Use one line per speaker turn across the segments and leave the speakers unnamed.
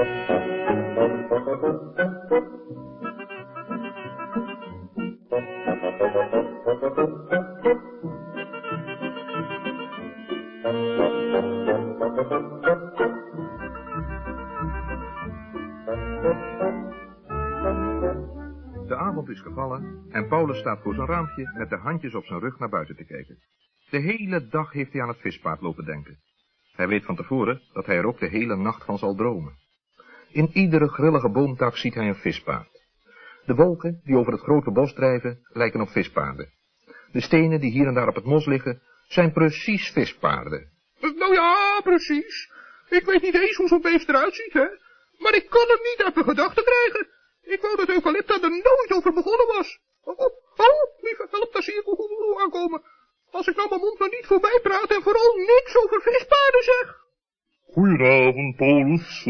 De avond is gevallen en Paulus staat voor zijn raampje met de handjes op zijn rug naar buiten te kijken. De hele dag heeft hij aan het vispaard lopen denken. Hij weet van tevoren dat hij er ook de hele nacht van zal dromen. In iedere grillige boomtak ziet hij een vispaard. De wolken die over het grote bos drijven lijken op vispaarden. De stenen die hier en daar op het mos liggen zijn precies vispaarden.
Nou ja, precies. Ik weet niet eens hoe zo'n beest eruit ziet, hè. Maar ik kan het niet uit mijn gedachten krijgen. Ik wou dat Eucalypta er nooit over begonnen was. Oh, oh, oh lieve help, daar zie ik hoe aankomen. Als ik nou mijn mond maar niet voorbij praat en vooral niks over vispaarden zeg.
Goedenavond, Paulus.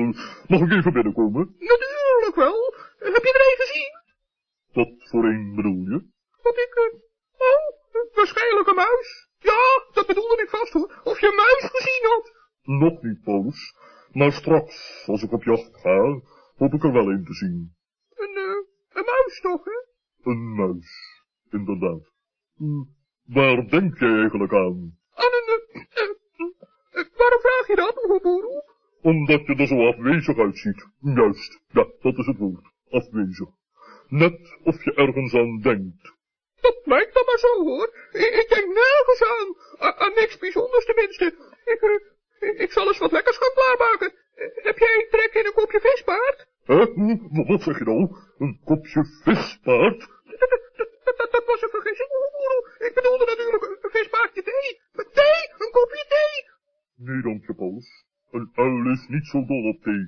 Mag ik even binnenkomen?
Natuurlijk wel. Heb je er een gezien?
Wat voor een bedoel je?
Wat ik... Uh, oh, waarschijnlijk een muis. Ja, dat bedoelde ik vast hoor. Of je een muis gezien had.
Nog niet, Paulus. Maar straks, als ik op jacht ga, hoop ik er wel een te zien.
Een, uh, een muis toch, hè?
Een muis, inderdaad. Hm. Waar denk je eigenlijk aan?
Aan een... Uh, waarom vraag je dat, Oeboeroe?
Omdat je er zo afwezig uitziet. Juist, ja, dat is het woord. Afwezig. Net of je ergens aan denkt.
Dat lijkt dan maar zo, hoor. Ik, ik denk nergens aan. aan. niks bijzonders tenminste. Ik, uh, ik zal eens wat lekkers gaan klaarmaken. heb jij trek in een kopje vispaard?
Hè? Wat zeg je nou? Een kopje vispaard?
Dat, dat, was een vergissing. Ik bedoelde natuurlijk een vispaardje thee. Thee? Een kopje thee?
Nee, dank je, Paulus. Een uil is niet zo dol op thee.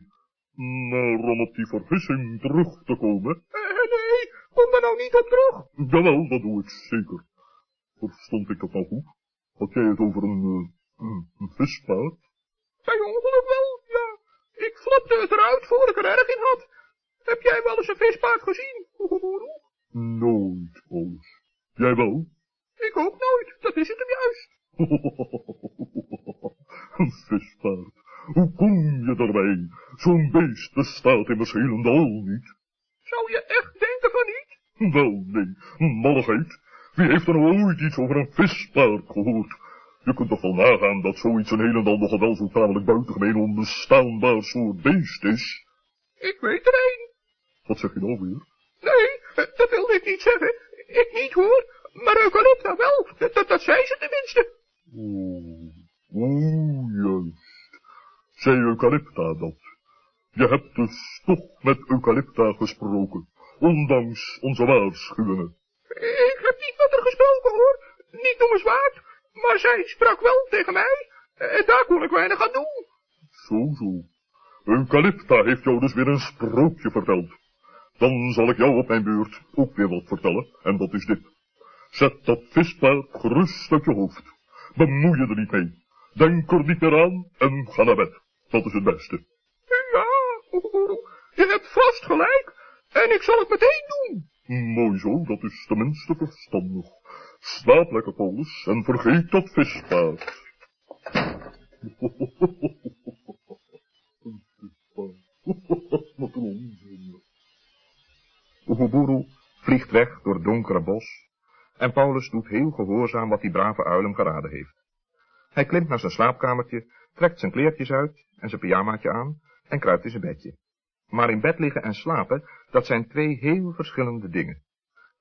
Maar om op die vergissing terug te komen...
Uh, nee, kom daar nou niet op terug.
Jawel, dat doe ik zeker. Verstond ik dat nou goed? Had jij het over een, uh, een, een vispaard?
Bij ongeluk wel, ja. Ik flapte het eruit voor ik er erg in had. Heb jij wel eens een vispaard gezien,
Nooit, Paulus. Jij wel?
Ik ook nooit, dat is het hem juist.
kom je daarbij? Zo'n beest bestaat immers helemaal niet.
Zou je echt denken van niet?
Wel, nee, malligheid. Wie heeft er nou ooit iets over een vispaard gehoord? Je kunt toch wel nagaan dat zoiets een helemaal nogal wel zo tamelijk buitengemeen onbestaanbaar soort beest is?
Ik weet er een.
Wat zeg je nou weer?
Nee, dat wilde ik niet zeggen. Ik niet hoor, maar Eucalypta wel. Dat, dat, zei ze tenminste.
Oeh, oeh, juist. Zei Eucalypta dat? Je hebt dus toch met Eucalypta gesproken, ondanks onze waarschuwingen.
Ik heb niet met haar gesproken hoor, niet noemenswaard, maar zij sprak wel tegen mij, en daar kon ik weinig aan doen.
Zo, zo. Eucalypta heeft jou dus weer een sprookje verteld. Dan zal ik jou op mijn beurt ook weer wat vertellen, en dat is dit. Zet dat vispaard gerust uit je hoofd. Bemoei je er niet mee. Denk er niet meer aan en ga naar bed. Dat is het beste.
Ja, je hebt vast gelijk. En ik zal het meteen doen.
Mooi zo, dat is tenminste verstandig. Slaap lekker, Paulus, en vergeet dat vispaard. Wat een onzin.
Vliegt weg door het donkere bos en Paulus doet heel gehoorzaam wat die brave uil hem geraden heeft. Hij klimt naar zijn slaapkamertje, trekt zijn kleertjes uit en zijn pyjamaatje aan en kruipt in zijn bedje. Maar in bed liggen en slapen, dat zijn twee heel verschillende dingen.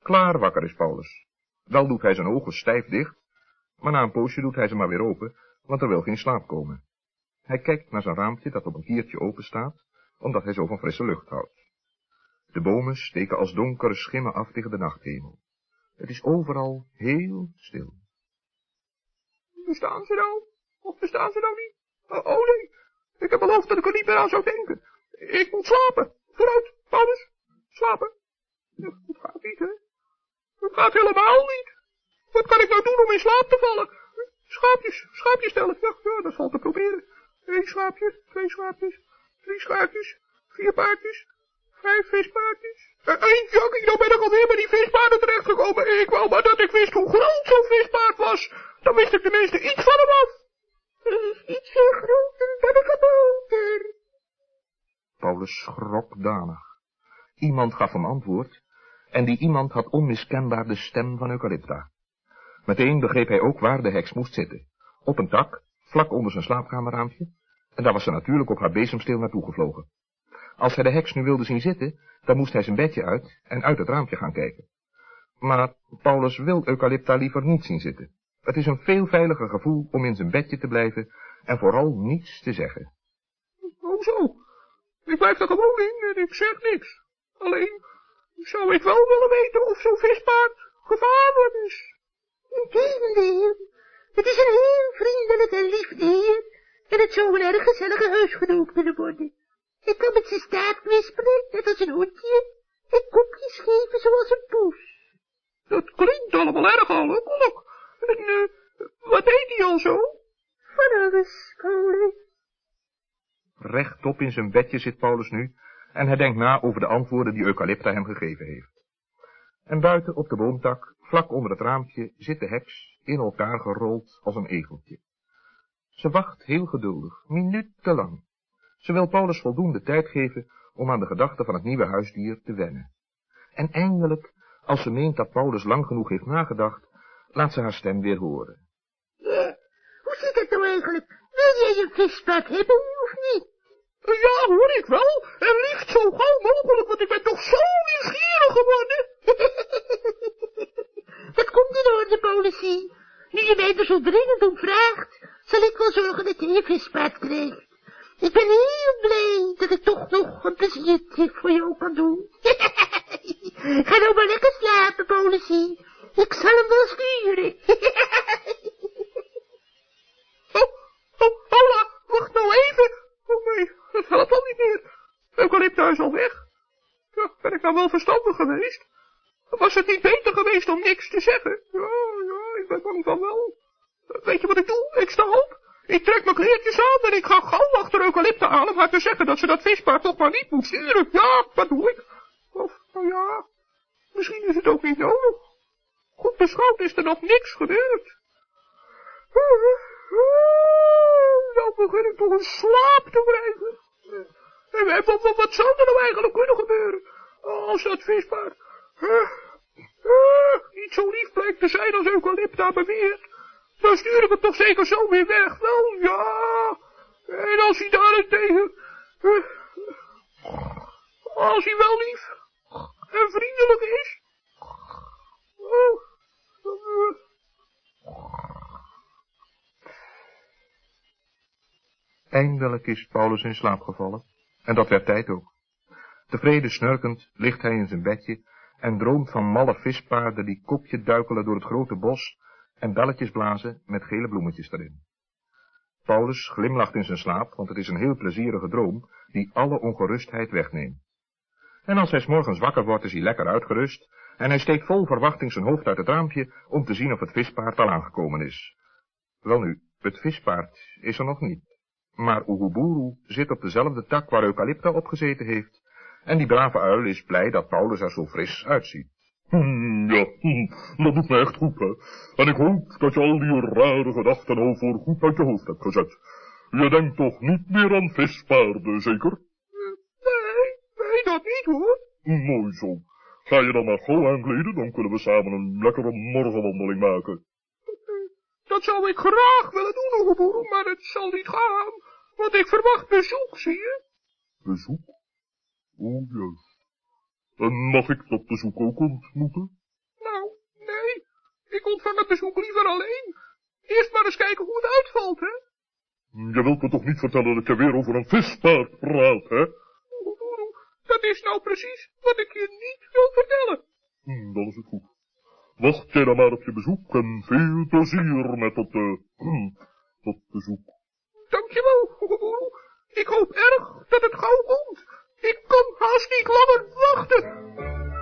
Klaar wakker is Paulus. Wel doet hij zijn ogen stijf dicht, maar na een poosje doet hij ze maar weer open, want er wil geen slaap komen. Hij kijkt naar zijn raampje dat op een kiertje open staat, omdat hij zo van frisse lucht houdt. De bomen steken als donkere schimmen af tegen de nachthemel. Het is overal heel stil.
Bestaan ze nou? Of bestaan ze nou niet? Oh, oh nee, ik heb beloofd dat ik er niet meer aan zou denken. Ik moet slapen. Vooruit, Paulus. Slapen. Het gaat niet, hè? Het gaat helemaal niet. Wat kan ik nou doen om in slaap te vallen? Schaapjes, schaapjes stellen. Ja, ja, dat zal te proberen. Eén schaapje, twee schaapjes, drie schaapjes, vier paardjes, vijf vispaardjes. Uh, Jackie, nou ben ik alweer bij die vispaarden terechtgekomen. Ik wou maar dat ik wist hoe groot zo'n vispaard was. Dan wist ik tenminste iets van hem is ietsje groter dan een
Paulus schrok danig. Iemand gaf hem antwoord, en die iemand had onmiskenbaar de stem van Eucalypta. Meteen begreep hij ook waar de heks moest zitten. Op een tak, vlak onder zijn slaapkamerraampje, en daar was ze natuurlijk op haar bezemsteel naartoe gevlogen. Als hij de heks nu wilde zien zitten, dan moest hij zijn bedje uit en uit het raampje gaan kijken. Maar Paulus wil Eucalypta liever niet zien zitten. Het is een veel veiliger gevoel om in zijn bedje te blijven en vooral niets te zeggen.
Hoezo? Ik blijf er gewoon in en ik zeg niks. Alleen zou ik wel willen weten of zo'n vispaard gevaarlijk is.
Integendeel, het is een heel vriendelijk en lief dier en het zou een erg gezellige huisgenoot kunnen worden. Ik kan met zijn staart kwispelen, net als een hondje, en kopjes geven zoals een poes.
Dat klinkt allemaal erg allemaal. En uh, wat deed hij al zo?
Alles, Paulus.
Rechtop in zijn bedje zit Paulus nu, en hij denkt na over de antwoorden die Eucalypta hem gegeven heeft. En buiten op de boomtak, vlak onder het raampje, zit de heks in elkaar gerold als een egeltje. Ze wacht heel geduldig, minutenlang. Ze wil Paulus voldoende tijd geven om aan de gedachte van het nieuwe huisdier te wennen. En eindelijk, als ze meent dat Paulus lang genoeg heeft nagedacht, laat ze haar stem weer horen.
Ja, hoe zit het nou eigenlijk? Een vispaard hebben of niet?
Ja, hoor ik wel. En liefst zo gauw mogelijk, want ik ben toch zo nieuwsgierig geworden.
Dat komt in orde, Paulusie. Nu je mij er zo dringend om vraagt, zal ik wel zorgen dat je een vispaard krijgt. Ik ben heel blij dat ik toch nog een pleziertje voor jou kan doen. Ga nou maar lekker slapen, Paulusie. Ik zal hem wel sturen.
oh, Paula, wacht nou even. Oh nee, dat helpt al niet meer. Eucalypta is al weg. Ja, ben ik nou wel verstandig geweest? Was het niet beter geweest om niks te zeggen? Ja, ja, ik ben bang van wel. Weet je wat ik doe? Ik sta op. Ik trek mijn kleertjes aan en ik ga gauw achter Eucalypta aan om haar te zeggen dat ze dat vispaard toch maar niet moet sturen. Ja, dat doe ik. Of, nou ja, misschien is het ook niet nodig. Goed beschouwd is er nog niks gebeurd. Nou begin ik toch een slaap te krijgen. En wat, wat, wat zou er nou eigenlijk kunnen gebeuren als dat vispaard niet zo lief blijkt te zijn als Eucalypta beweert? Dan sturen we toch zeker zo weer weg. Wel, ja. En als hij daarentegen... Als hij wel lief en vriendelijk is... Oh, dan...
Eindelijk is Paulus in slaap gevallen, en dat werd tijd ook. Tevreden snurkend ligt hij in zijn bedje en droomt van malle vispaarden die kopje duikelen door het grote bos en belletjes blazen met gele bloemetjes erin. Paulus glimlacht in zijn slaap, want het is een heel plezierige droom die alle ongerustheid wegneemt. En als hij s morgens wakker wordt, is hij lekker uitgerust en hij steekt vol verwachting zijn hoofd uit het raampje om te zien of het vispaard al aangekomen is. Welnu, het vispaard is er nog niet. Maar Oeguburu zit op dezelfde tak waar Eucalypta op gezeten heeft, en die brave uil is blij dat Paulus er zo fris uitziet.
Hm, ja, hm, dat doet me echt goed, hè. En ik hoop dat je al die rare gedachten al voor goed uit je hoofd hebt gezet. Je denkt toch niet meer aan vispaarden, zeker?
Nee, nee, dat niet, hoor.
Mooi zo. Ga je dan maar gauw aankleden, dan kunnen we samen een lekkere morgenwandeling maken.
Dat zou ik graag willen doen, Oegeboer, maar het zal niet gaan, want ik verwacht bezoek, zie je?
Bezoek? Oh, juist. En mag ik dat bezoek ook ontmoeten?
Nou, nee. Ik ontvang het bezoek liever alleen. Eerst maar eens kijken hoe het uitvalt, hè?
Je wilt me toch niet vertellen dat je weer over een vispaard praat, hè?
Dat is nou precies wat ik je niet wil vertellen.
Hm, dan is het goed. Wacht jij dan maar op je bezoek en veel plezier met dat, uh, dat bezoek.
Dankjewel. Ik hoop erg dat het gauw komt. Ik kan haast niet langer wachten.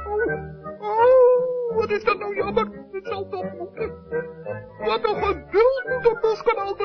Oh, oh, wat is dat nou jammer. Het zal toch moeten. Wat een geduld moet een boskanaal